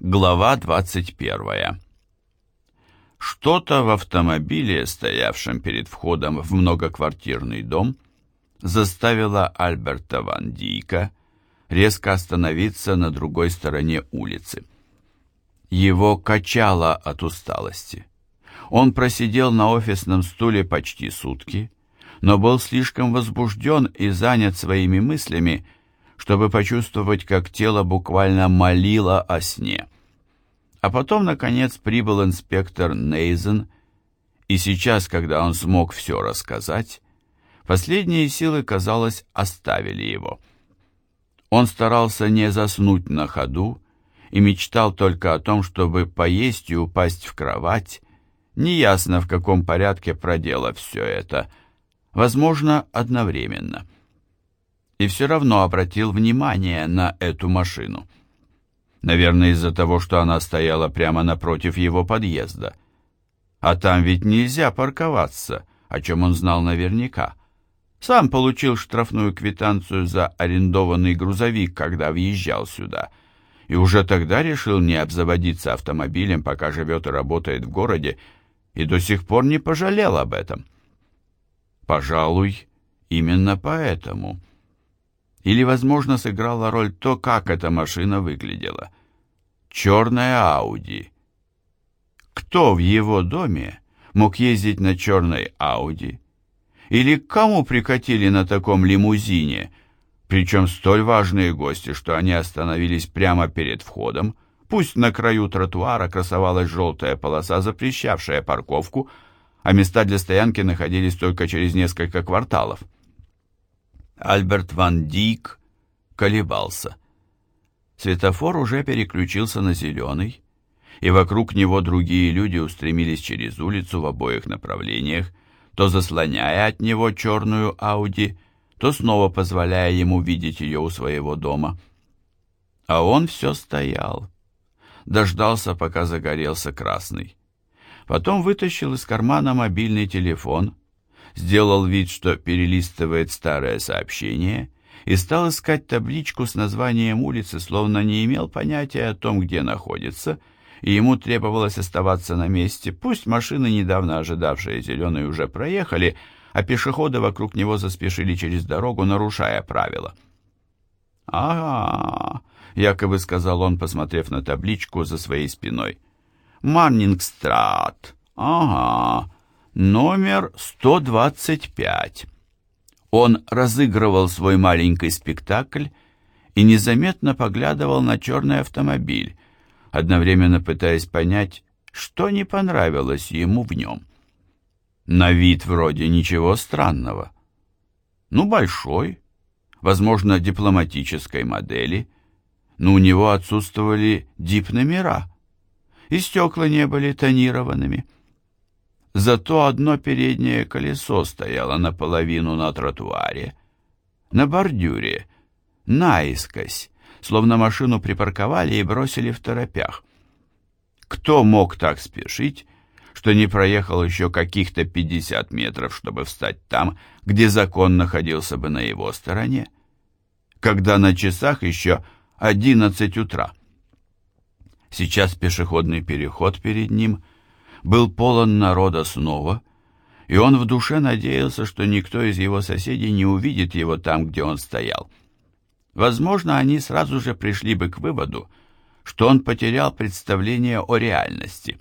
Глава 21. Что-то в автомобиле, стоявшем перед входом в многоквартирный дом, заставило Альберта Ван Дийка резко остановиться на другой стороне улицы. Его качало от усталости. Он просидел на офисном стуле почти сутки, но был слишком возбужден и занят своими мыслями, чтобы почувствовать, как тело буквально молило о сне. А потом, наконец, прибыл инспектор Нейзен, и сейчас, когда он смог все рассказать, последние силы, казалось, оставили его. Он старался не заснуть на ходу и мечтал только о том, чтобы поесть и упасть в кровать, неясно в каком порядке проделав все это, возможно, одновременно – и все равно обратил внимание на эту машину. Наверное, из-за того, что она стояла прямо напротив его подъезда. А там ведь нельзя парковаться, о чем он знал наверняка. Сам получил штрафную квитанцию за арендованный грузовик, когда въезжал сюда, и уже тогда решил не обзаводиться автомобилем, пока живет и работает в городе, и до сих пор не пожалел об этом. Пожалуй, именно поэтому или, возможно, сыграла роль то, как эта машина выглядела. Черная Ауди. Кто в его доме мог ездить на черной Ауди? Или к кому прикатили на таком лимузине, причем столь важные гости, что они остановились прямо перед входом, пусть на краю тротуара красовалась желтая полоса, запрещавшая парковку, а места для стоянки находились только через несколько кварталов. Альберт Ван Дик колебался. Светофор уже переключился на зеленый, и вокруг него другие люди устремились через улицу в обоих направлениях, то заслоняя от него черную Ауди, то снова позволяя ему видеть ее у своего дома. А он все стоял. Дождался, пока загорелся красный. Потом вытащил из кармана мобильный телефон — сделал вид, что перелистывает старое сообщение и стал искать табличку с названием улицы, словно не имел понятия о том, где находится, и ему требовалось оставаться на месте. Пусть машины, недавно ожидавшие зеленый, уже проехали, а пешеходы вокруг него заспешили через дорогу, нарушая правила. «Ага», — якобы сказал он, посмотрев на табличку за своей спиной. «Маннингстрат. Ага, Номер 125. Он разыгрывал свой маленький спектакль и незаметно поглядывал на черный автомобиль, одновременно пытаясь понять, что не понравилось ему в нем. На вид вроде ничего странного. Ну, большой, возможно, дипломатической модели, но у него отсутствовали дип-номера, и стекла не были тонированными. Зато одно переднее колесо стояло наполовину на тротуаре, на бордюре, наискось, словно машину припарковали и бросили в торопях. Кто мог так спешить, что не проехал еще каких-то 50 метров, чтобы встать там, где закон находился бы на его стороне, когда на часах еще 11 утра? Сейчас пешеходный переход перед ним – был полон народа снова, и он в душе надеялся, что никто из его соседей не увидит его там, где он стоял. Возможно, они сразу же пришли бы к выводу, что он потерял представление о реальности.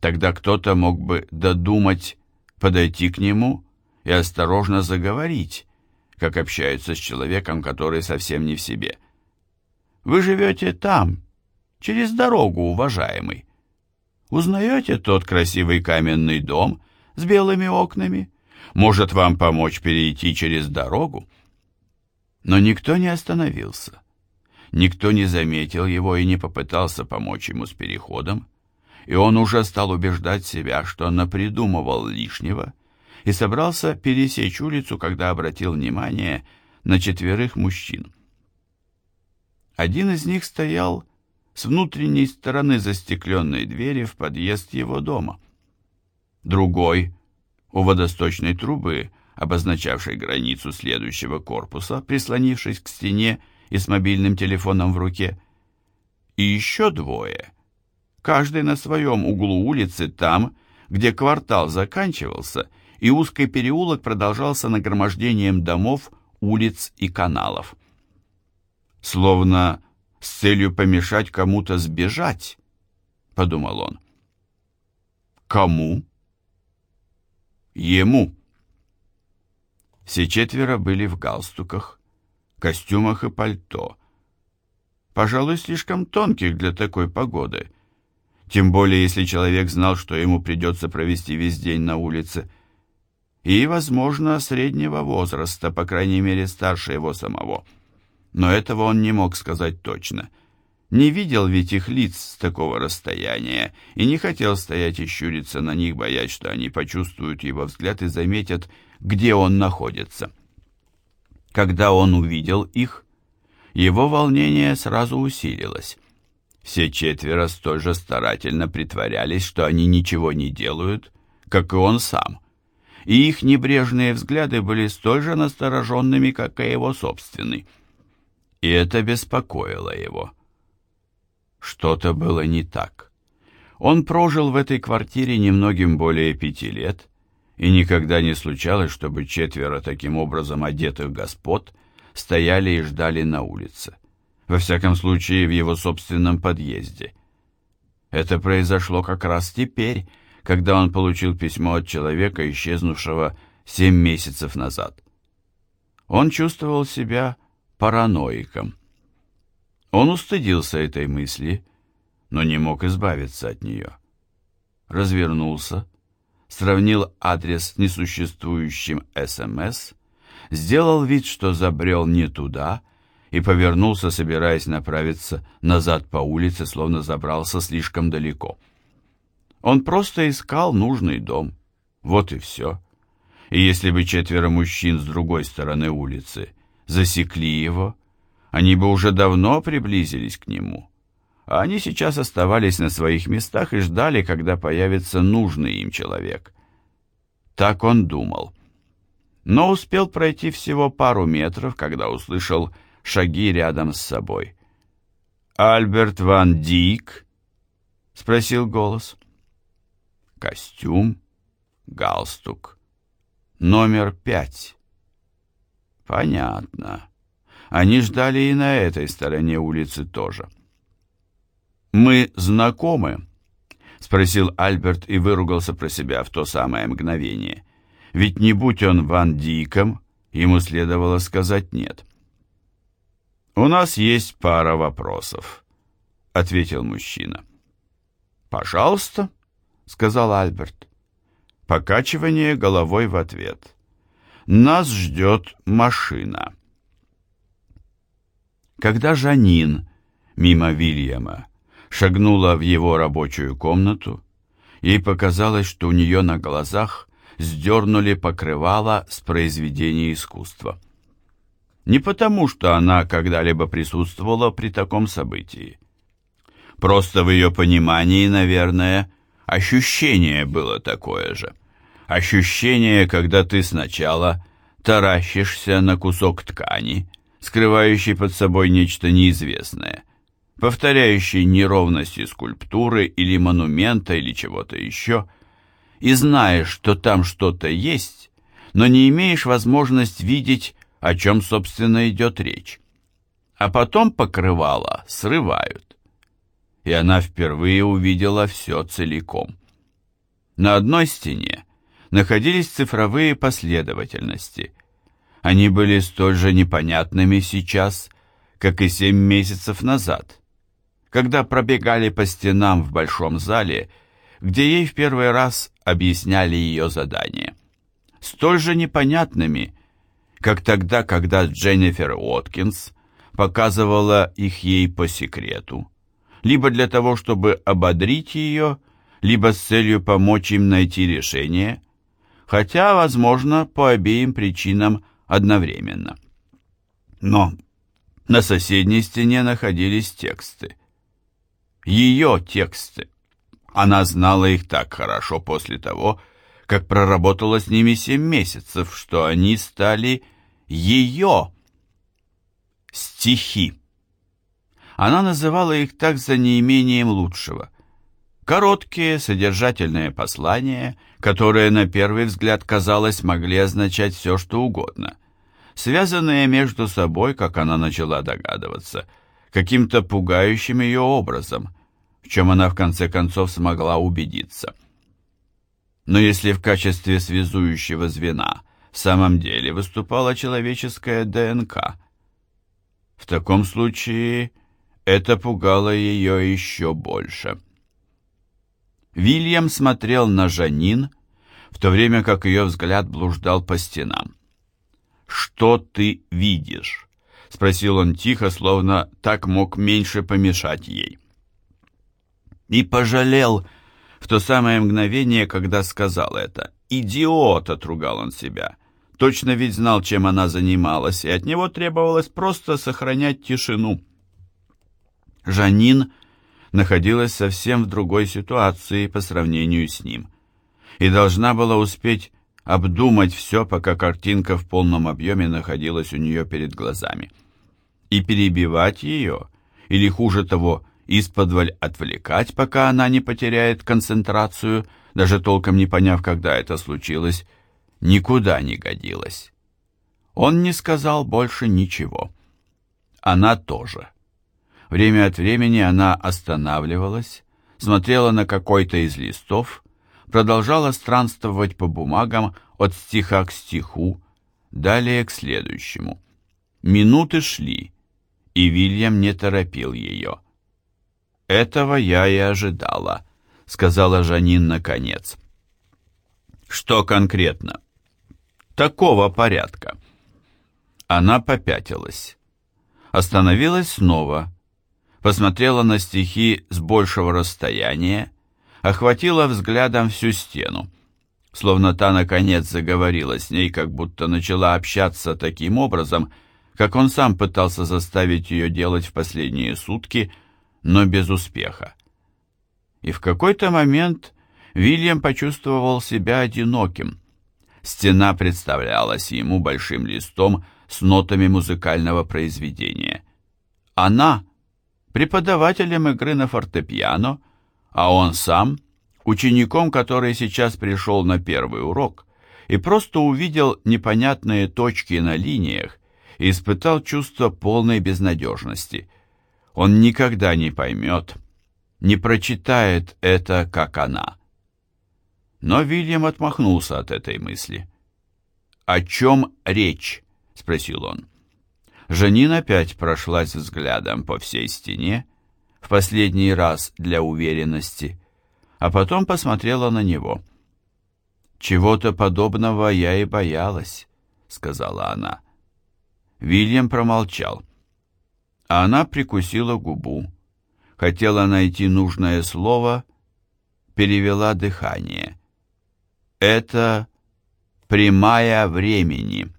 Тогда кто-то мог бы додумать подойти к нему и осторожно заговорить, как общаются с человеком, который совсем не в себе. «Вы живете там, через дорогу, уважаемый. Узнаете тот красивый каменный дом с белыми окнами? Может вам помочь перейти через дорогу? Но никто не остановился. Никто не заметил его и не попытался помочь ему с переходом, и он уже стал убеждать себя, что напридумывал лишнего, и собрался пересечь улицу, когда обратил внимание на четверых мужчин. Один из них стоял с внутренней стороны застекленной двери в подъезд его дома. Другой, у водосточной трубы, обозначавшей границу следующего корпуса, прислонившись к стене и с мобильным телефоном в руке. и еще двое, каждый на своем углу улицы там, где квартал заканчивался, и узкий переулок продолжался нагромождением домов, улиц и каналов. Словно с целью помешать кому-то сбежать, подумал он. Кому? Ему. Все четверо были в галстуках, костюмах и пальто. Пожалуй, слишком тонких для такой погоды. Тем более, если человек знал, что ему придется провести весь день на улице. И, возможно, среднего возраста, по крайней мере, старше его самого. Но этого он не мог сказать точно. Не видел ведь их лиц с такого расстояния и не хотел стоять и щуриться на них, боясь, что они почувствуют его взгляд и заметят, где он находится. Когда он увидел их, его волнение сразу усилилось. Все четверо столь же старательно притворялись, что они ничего не делают, как и он сам. И их небрежные взгляды были столь же настороженными, как и его собственный. И это беспокоило его. Что-то было не так. Он прожил в этой квартире немногим более пяти лет, и никогда не случалось, чтобы четверо таким образом одетых господ стояли и ждали на улице. Во всяком случае, в его собственном подъезде. Это произошло как раз теперь, когда он получил письмо от человека, исчезнувшего семь месяцев назад. Он чувствовал себя параноиком. Он устыдился этой мысли, но не мог избавиться от нее. Развернулся, сравнил адрес с несуществующим СМС, сделал вид, что забрел не туда и повернулся, собираясь направиться назад по улице, словно забрался слишком далеко. Он просто искал нужный дом. Вот и все. И если бы четверо мужчин с другой стороны улицы засекли его, они бы уже давно приблизились к нему. А они сейчас оставались на своих местах и ждали, когда появится нужный им человек. Так он думал. Но успел пройти всего пару метров, когда услышал шаги рядом с собой. «Альберт Ван Дик?» — спросил голос. Костюм, галстук. Номер пять. Понятно. Они ждали и на этой стороне улицы тоже. «Мы знакомы?» — спросил Альберт и выругался про себя в то самое мгновение. Ведь не будь он Ван Диком, ему следовало сказать «нет». «У нас есть пара вопросов», — ответил мужчина. «Пожалуйста», — сказал Альберт. Покачивание головой в ответ. «Нас ждет машина». Когда Жанин, мимо Вильяма, шагнула в его рабочую комнату, ей показалось, что у нее на глазах сдернули покрывало с произведения искусства. Не потому, что она когда-либо присутствовала при таком событии. Просто в ее понимании, наверное, ощущение было такое же. Ощущение, когда ты сначала таращишься на кусок ткани, скрывающий под собой нечто неизвестное – повторяющий неровности скульптуры или монумента или чего-то еще, и знаешь, что там что-то есть, но не имеешь возможность видеть, о чем, собственно, идет речь. А потом покрывало срывают. И она впервые увидела все целиком. На одной стене находились цифровые последовательности. Они были столь же непонятными сейчас, как и семь месяцев назад – когда пробегали по стенам в большом зале, где ей в первый раз объясняли ее задание. Столь же непонятными, как тогда, когда Дженнифер Уоткинс показывала их ей по секрету, либо для того, чтобы ободрить ее, либо с целью помочь им найти решение, хотя, возможно, по обеим причинам одновременно. Но на соседней стене находились тексты ее тексты. Она знала их так хорошо после того, как проработала с ними семь месяцев, что они стали ее стихи. Она называла их так за неимением лучшего. Короткие, содержательные послания, которые на первый взгляд, казалось, могли означать все, что угодно. Связанные между собой, как она начала догадываться, каким-то пугающим ее образом, в чем она в конце концов смогла убедиться. Но если в качестве связующего звена в самом деле выступала человеческая ДНК, в таком случае это пугало ее еще больше. Вильям смотрел на Жанин, в то время как ее взгляд блуждал по стенам. «Что ты видишь?» — спросил он тихо, словно так мог меньше помешать ей. И пожалел в то самое мгновение, когда сказал это. «Идиот!» — отругал он себя. Точно ведь знал, чем она занималась, и от него требовалось просто сохранять тишину. Жанин находилась совсем в другой ситуации по сравнению с ним и должна была успеть обдумать все, пока картинка в полном объеме находилась у нее перед глазами. И перебивать ее, или хуже того, исподволь отвлекать, пока она не потеряет концентрацию, даже толком не поняв, когда это случилось, никуда не годилось. Он не сказал больше ничего. Она тоже. Время от времени она останавливалась, смотрела на какой-то из листов, продолжала странствовать по бумагам от стиха к стиху, далее к следующему. Минуты шли, и Вильям не торопил ее. «Этого я и ожидала», — сказала Жанин наконец. «Что конкретно?» «Такого порядка». Она попятилась. Остановилась снова, посмотрела на стихи с большего расстояния, охватила взглядом всю стену, словно та, наконец, заговорила с ней, как будто начала общаться таким образом, как он сам пытался заставить ее делать в последние сутки, но без успеха. И в какой-то момент Вильям почувствовал себя одиноким. Стена представлялась ему большим листом с нотами музыкального произведения. Она преподавателем игры на фортепиано, а он сам учеником, который сейчас пришел на первый урок и просто увидел непонятные точки на линиях и испытал чувство полной безнадежности. Он никогда не поймет, не прочитает это, как она. Но Вильям отмахнулся от этой мысли. «О чем речь?» — спросил он. Жанин опять прошлась взглядом по всей стене, в последний раз для уверенности, а потом посмотрела на него. «Чего-то подобного я и боялась», — сказала она. Вильям промолчал. А она прикусила губу, хотела найти нужное слово, перевела дыхание. «Это прямая времени».